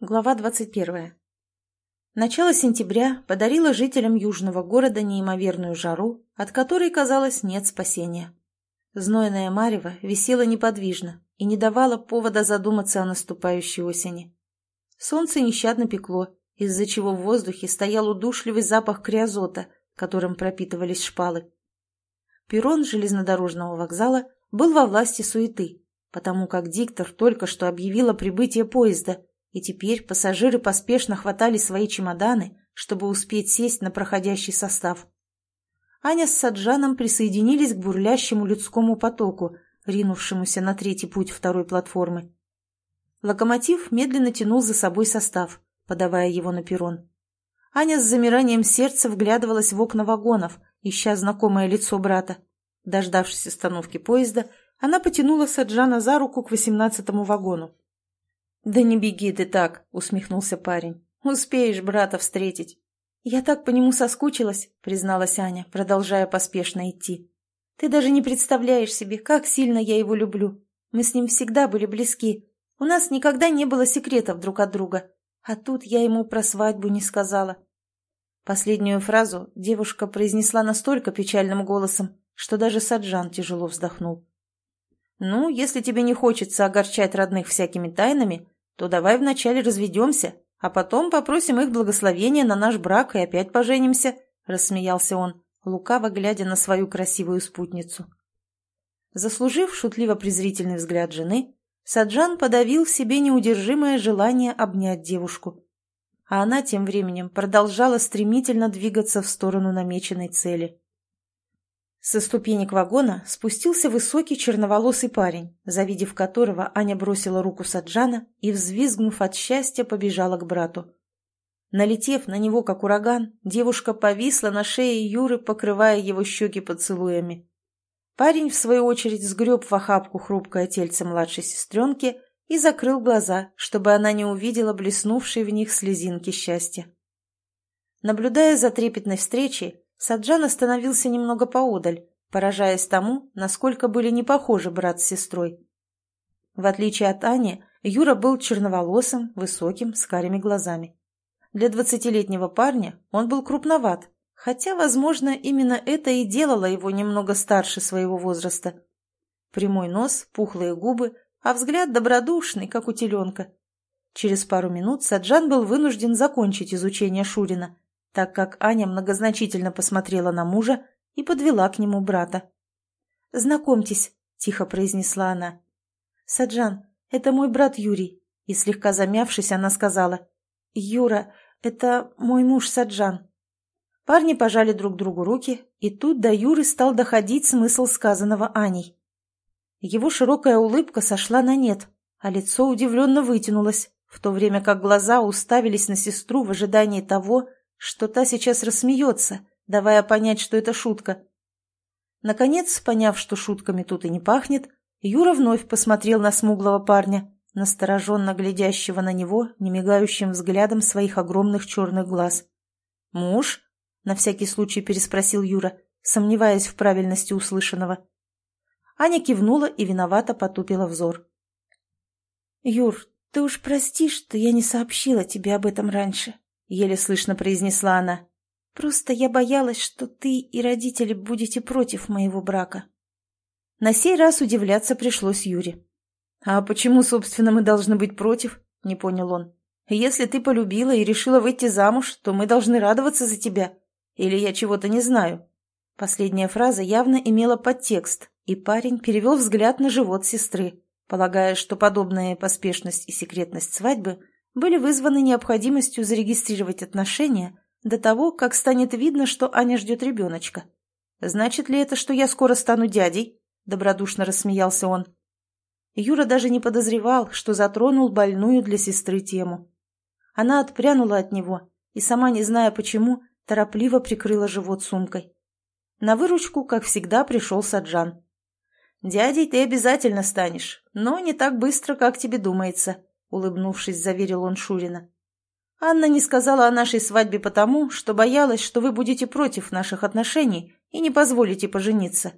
Глава 21. Начало сентября подарило жителям южного города неимоверную жару, от которой, казалось, нет спасения. Знойная марево висела неподвижно и не давала повода задуматься о наступающей осени. Солнце нещадно пекло, из-за чего в воздухе стоял удушливый запах криозота, которым пропитывались шпалы. Перрон железнодорожного вокзала был во власти суеты, потому как диктор только что объявил о прибытии поезда – и теперь пассажиры поспешно хватали свои чемоданы, чтобы успеть сесть на проходящий состав. Аня с Саджаном присоединились к бурлящему людскому потоку, ринувшемуся на третий путь второй платформы. Локомотив медленно тянул за собой состав, подавая его на перрон. Аня с замиранием сердца вглядывалась в окна вагонов, ища знакомое лицо брата. Дождавшись остановки поезда, она потянула Саджана за руку к восемнадцатому вагону. «Да не беги ты так», — усмехнулся парень. «Успеешь брата встретить». «Я так по нему соскучилась», — призналась Аня, продолжая поспешно идти. «Ты даже не представляешь себе, как сильно я его люблю. Мы с ним всегда были близки. У нас никогда не было секретов друг от друга. А тут я ему про свадьбу не сказала». Последнюю фразу девушка произнесла настолько печальным голосом, что даже Саджан тяжело вздохнул. «Ну, если тебе не хочется огорчать родных всякими тайнами, то давай вначале разведемся, а потом попросим их благословения на наш брак и опять поженимся», — рассмеялся он, лукаво глядя на свою красивую спутницу. Заслужив шутливо-презрительный взгляд жены, Саджан подавил в себе неудержимое желание обнять девушку. А она тем временем продолжала стремительно двигаться в сторону намеченной цели. Со ступенек вагона спустился высокий черноволосый парень, завидев которого Аня бросила руку Саджана и, взвизгнув от счастья, побежала к брату. Налетев на него, как ураган, девушка повисла на шее Юры, покрывая его щеки поцелуями. Парень, в свою очередь, сгреб в охапку хрупкое тельце младшей сестренки и закрыл глаза, чтобы она не увидела блеснувшей в них слезинки счастья. Наблюдая за трепетной встречей, Саджан остановился немного поодаль, поражаясь тому, насколько были не похожи брат с сестрой. В отличие от Ани, Юра был черноволосым, высоким, с карими глазами. Для двадцатилетнего парня он был крупноват, хотя, возможно, именно это и делало его немного старше своего возраста. Прямой нос, пухлые губы, а взгляд добродушный, как у теленка. Через пару минут Саджан был вынужден закончить изучение Шурина – так как Аня многозначительно посмотрела на мужа и подвела к нему брата. «Знакомьтесь», — тихо произнесла она. «Саджан, это мой брат Юрий», и слегка замявшись, она сказала. «Юра, это мой муж Саджан». Парни пожали друг другу руки, и тут до Юры стал доходить смысл сказанного Аней. Его широкая улыбка сошла на нет, а лицо удивленно вытянулось, в то время как глаза уставились на сестру в ожидании того, что та сейчас рассмеется, давая понять, что это шутка. Наконец, поняв, что шутками тут и не пахнет, Юра вновь посмотрел на смуглого парня, настороженно глядящего на него немигающим взглядом своих огромных черных глаз. «Муж?» — на всякий случай переспросил Юра, сомневаясь в правильности услышанного. Аня кивнула и виновато потупила взор. «Юр, ты уж прости, что я не сообщила тебе об этом раньше», — еле слышно произнесла она. «Просто я боялась, что ты и родители будете против моего брака». На сей раз удивляться пришлось Юре. «А почему, собственно, мы должны быть против?» — не понял он. «Если ты полюбила и решила выйти замуж, то мы должны радоваться за тебя. Или я чего-то не знаю?» Последняя фраза явно имела подтекст, и парень перевел взгляд на живот сестры, полагая, что подобная поспешность и секретность свадьбы были вызваны необходимостью зарегистрировать отношения до того, как станет видно, что Аня ждет ребеночка. «Значит ли это, что я скоро стану дядей?» – добродушно рассмеялся он. Юра даже не подозревал, что затронул больную для сестры тему. Она отпрянула от него и, сама не зная почему, торопливо прикрыла живот сумкой. На выручку, как всегда, пришел Саджан. «Дядей ты обязательно станешь, но не так быстро, как тебе думается», — улыбнувшись, заверил он Шурина. «Анна не сказала о нашей свадьбе потому, что боялась, что вы будете против наших отношений и не позволите пожениться».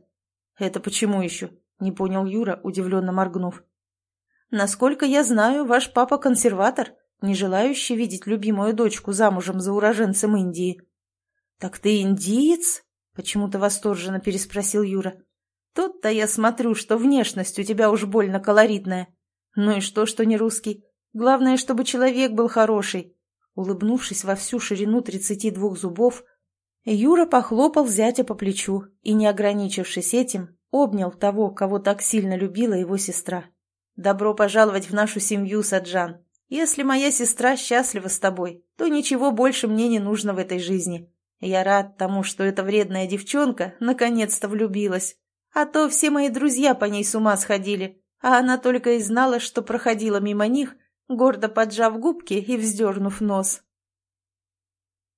«Это почему еще?» — не понял Юра, удивленно моргнув. «Насколько я знаю, ваш папа консерватор, не желающий видеть любимую дочку замужем за уроженцем Индии. «Так ты индиец?» — почему-то восторженно переспросил Юра. «Тут-то я смотрю, что внешность у тебя уж больно колоритная. Ну и что, что не русский? Главное, чтобы человек был хороший». Улыбнувшись во всю ширину тридцати двух зубов, Юра похлопал зятя по плечу и, не ограничившись этим, обнял того, кого так сильно любила его сестра. «Добро пожаловать в нашу семью, Саджан. Если моя сестра счастлива с тобой, то ничего больше мне не нужно в этой жизни. Я рад тому, что эта вредная девчонка наконец-то влюбилась. А то все мои друзья по ней с ума сходили, а она только и знала, что проходила мимо них, гордо поджав губки и вздернув нос.